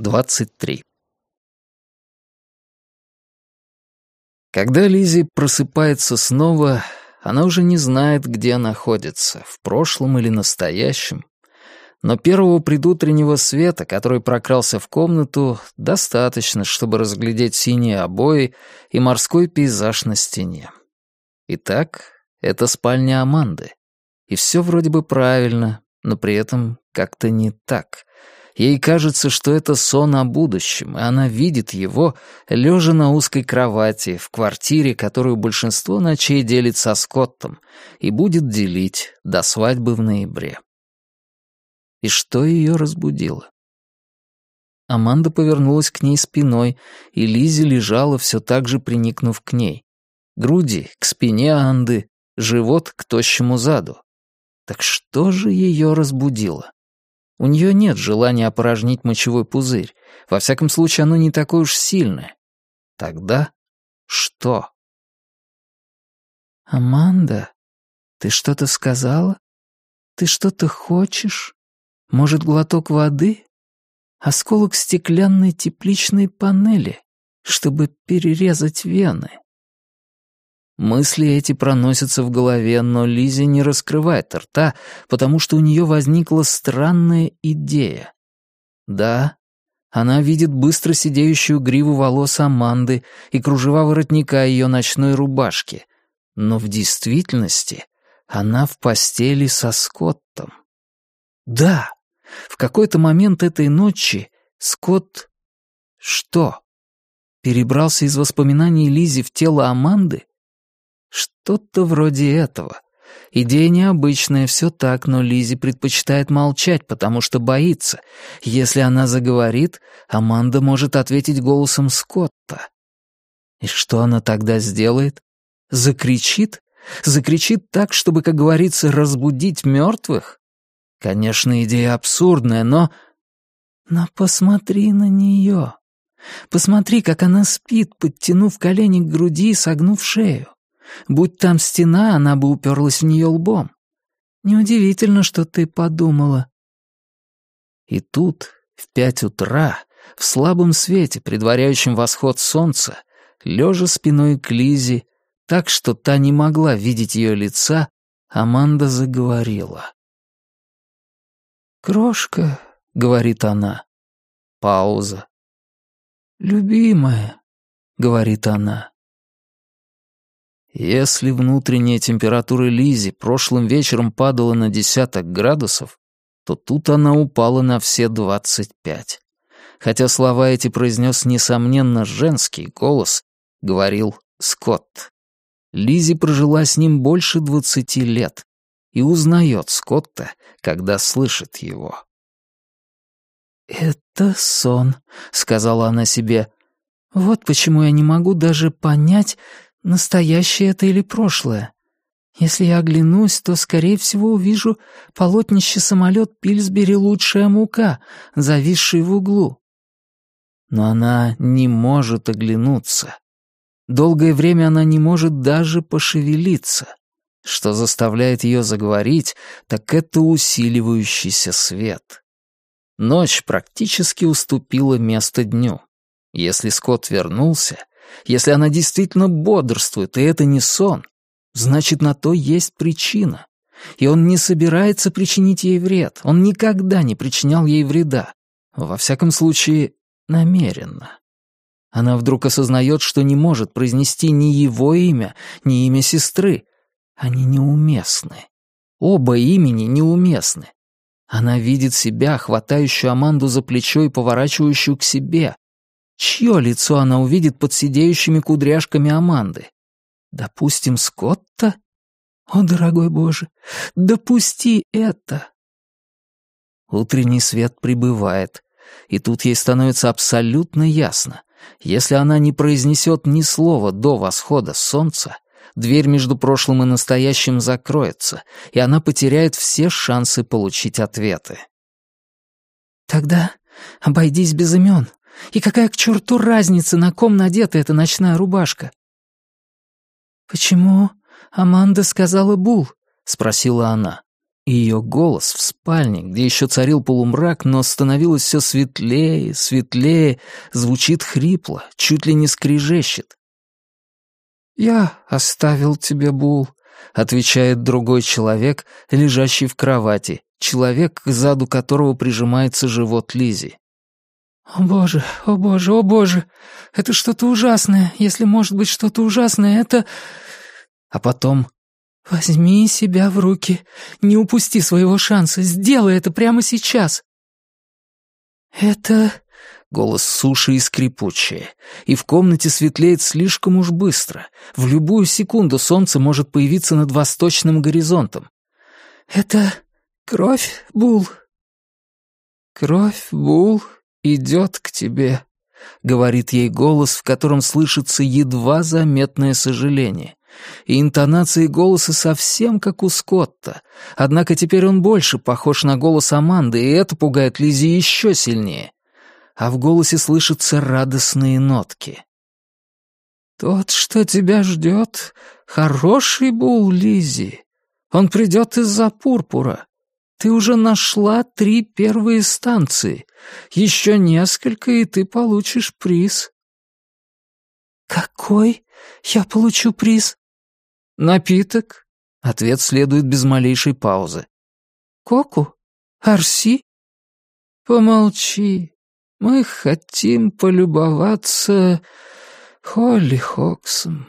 23. Когда Лизи просыпается снова, она уже не знает, где находится, в прошлом или настоящем. Но первого предутреннего света, который прокрался в комнату, достаточно, чтобы разглядеть синие обои и морской пейзаж на стене. Итак, это спальня Аманды. И все вроде бы правильно, но при этом как-то не так. Ей кажется, что это сон о будущем, и она видит его, лежа на узкой кровати, в квартире, которую большинство ночей делит со Скоттом, и будет делить до свадьбы в ноябре. И что ее разбудило? Аманда повернулась к ней спиной, и Лизи лежала все так же приникнув к ней. Груди к спине Анды, живот к тощему заду. Так что же ее разбудило? У нее нет желания опорожнить мочевой пузырь. Во всяком случае, оно не такое уж сильное. Тогда что? «Аманда, ты что-то сказала? Ты что-то хочешь? Может, глоток воды? Осколок стеклянной тепличной панели, чтобы перерезать вены?» Мысли эти проносятся в голове, но Лизи не раскрывает рта, потому что у нее возникла странная идея. Да, она видит быстро сидеющую гриву волос Аманды и кружева воротника ее ночной рубашки, но в действительности она в постели со Скоттом. Да, в какой-то момент этой ночи Скотт... Что? Перебрался из воспоминаний Лизи в тело Аманды? Что-то вроде этого. Идея необычная, все так, но Лизи предпочитает молчать, потому что боится. Если она заговорит, Аманда может ответить голосом Скотта. И что она тогда сделает? Закричит? Закричит так, чтобы, как говорится, разбудить мертвых? Конечно, идея абсурдная, но... Но посмотри на нее. Посмотри, как она спит, подтянув колени к груди и согнув шею. Будь там стена, она бы уперлась в нее лбом. Неудивительно, что ты подумала. И тут, в пять утра, в слабом свете, предваряющем восход солнца, лежа спиной к Лизе, так что та не могла видеть ее лица, Аманда заговорила. «Крошка», — говорит она. Пауза. «Любимая», — говорит она. Если внутренняя температура Лизи прошлым вечером падала на десяток градусов, то тут она упала на все двадцать пять. Хотя слова эти произнес, несомненно, женский голос, говорил Скотт. Лизи прожила с ним больше двадцати лет и узнает Скотта, когда слышит его. «Это сон», — сказала она себе. «Вот почему я не могу даже понять, настоящее это или прошлое. Если я оглянусь, то, скорее всего, увижу полотнище самолет Пильсбери «Лучшая мука», зависший в углу. Но она не может оглянуться. Долгое время она не может даже пошевелиться. Что заставляет ее заговорить, так это усиливающийся свет. Ночь практически уступила место дню. Если Скотт вернулся, если она действительно бодрствует, и это не сон, значит, на то есть причина. И он не собирается причинить ей вред. Он никогда не причинял ей вреда. Во всяком случае, намеренно. Она вдруг осознает, что не может произнести ни его имя, ни имя сестры. Они неуместны. Оба имени неуместны. Она видит себя, хватающую Аманду за плечо и поворачивающую к себе, Чье лицо она увидит под сидеющими кудряшками Аманды? Допустим, Скотта? О, дорогой Боже, допусти это! Утренний свет прибывает, и тут ей становится абсолютно ясно. Если она не произнесет ни слова до восхода солнца, дверь между прошлым и настоящим закроется, и она потеряет все шансы получить ответы. «Тогда обойдись без имен», и какая к черту разница, на ком надета эта ночная рубашка?» «Почему Аманда сказала Бул?» — спросила она. Ее голос в спальне, где еще царил полумрак, но становилось все светлее, светлее, звучит хрипло, чуть ли не скрежещет. «Я оставил тебе, Бул», — отвечает другой человек, лежащий в кровати, человек, к заду которого прижимается живот Лизи. «О боже, о боже, о боже! Это что-то ужасное. Если может быть что-то ужасное, это...» А потом «Возьми себя в руки. Не упусти своего шанса. Сделай это прямо сейчас». «Это...» Голос суши и скрипучее. И в комнате светлеет слишком уж быстро. В любую секунду солнце может появиться над восточным горизонтом. «Это кровь, Бул?» «Кровь, Бул, идет к тебе», — говорит ей голос, в котором слышится едва заметное сожаление и интонации голоса совсем как у Скотта. Однако теперь он больше похож на голос Аманды, и это пугает Лизи еще сильнее. А в голосе слышатся радостные нотки. «Тот, что тебя ждет, хороший был Лизи. Он придет из-за пурпура. Ты уже нашла три первые станции. Еще несколько, и ты получишь приз». «Какой я получу приз?» «Напиток?» Ответ следует без малейшей паузы. «Коку? Арси?» «Помолчи. Мы хотим полюбоваться Холли Хоксом».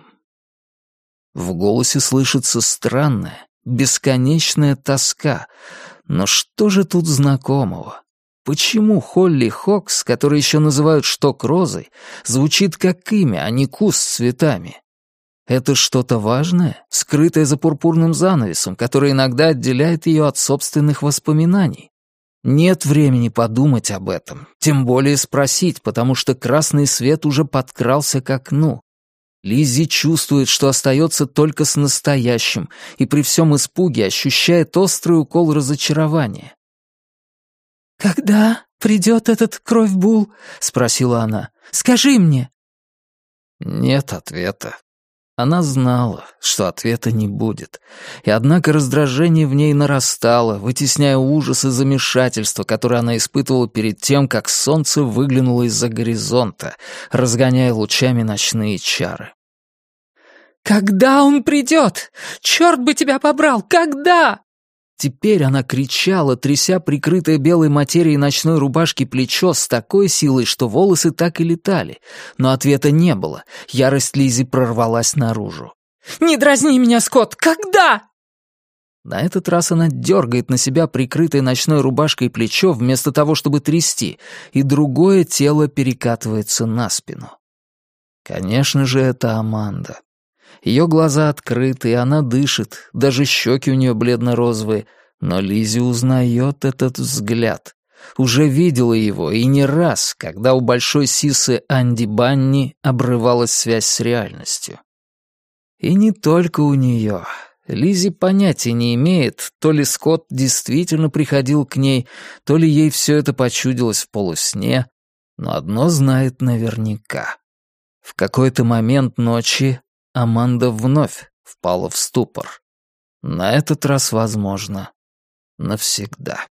В голосе слышится странная, бесконечная тоска. Но что же тут знакомого? Почему Холли Хокс, который еще называют шток розой, звучит как имя, а не куст с цветами? Это что-то важное, скрытое за пурпурным занавесом, который иногда отделяет ее от собственных воспоминаний. Нет времени подумать об этом, тем более спросить, потому что красный свет уже подкрался к окну. Лиззи чувствует, что остается только с настоящим, и при всем испуге ощущает острый укол разочарования. «Когда придет этот кровь-бул?» — спросила она. «Скажи мне». Нет ответа. Она знала, что ответа не будет, и однако раздражение в ней нарастало, вытесняя ужас и замешательство, которое она испытывала перед тем, как солнце выглянуло из-за горизонта, разгоняя лучами ночные чары. «Когда он придет? Черт бы тебя побрал! Когда?» Теперь она кричала, тряся прикрытое белой материей ночной рубашки плечо с такой силой, что волосы так и летали. Но ответа не было. Ярость Лизи прорвалась наружу. «Не дразни меня, Скотт! Когда?» На этот раз она дергает на себя прикрытое ночной рубашкой плечо вместо того, чтобы трясти, и другое тело перекатывается на спину. Конечно же, это Аманда. Ее глаза открыты, она дышит, даже щеки у нее бледно-розовые, но Лизи узнает этот взгляд. Уже видела его, и не раз, когда у большой сисы Анди Банни обрывалась связь с реальностью. И не только у нее. Лизи понятия не имеет, то ли Скотт действительно приходил к ней, то ли ей все это почудилось в полусне, но одно знает наверняка. В какой-то момент ночи Аманда вновь впала в ступор. На этот раз, возможно, навсегда.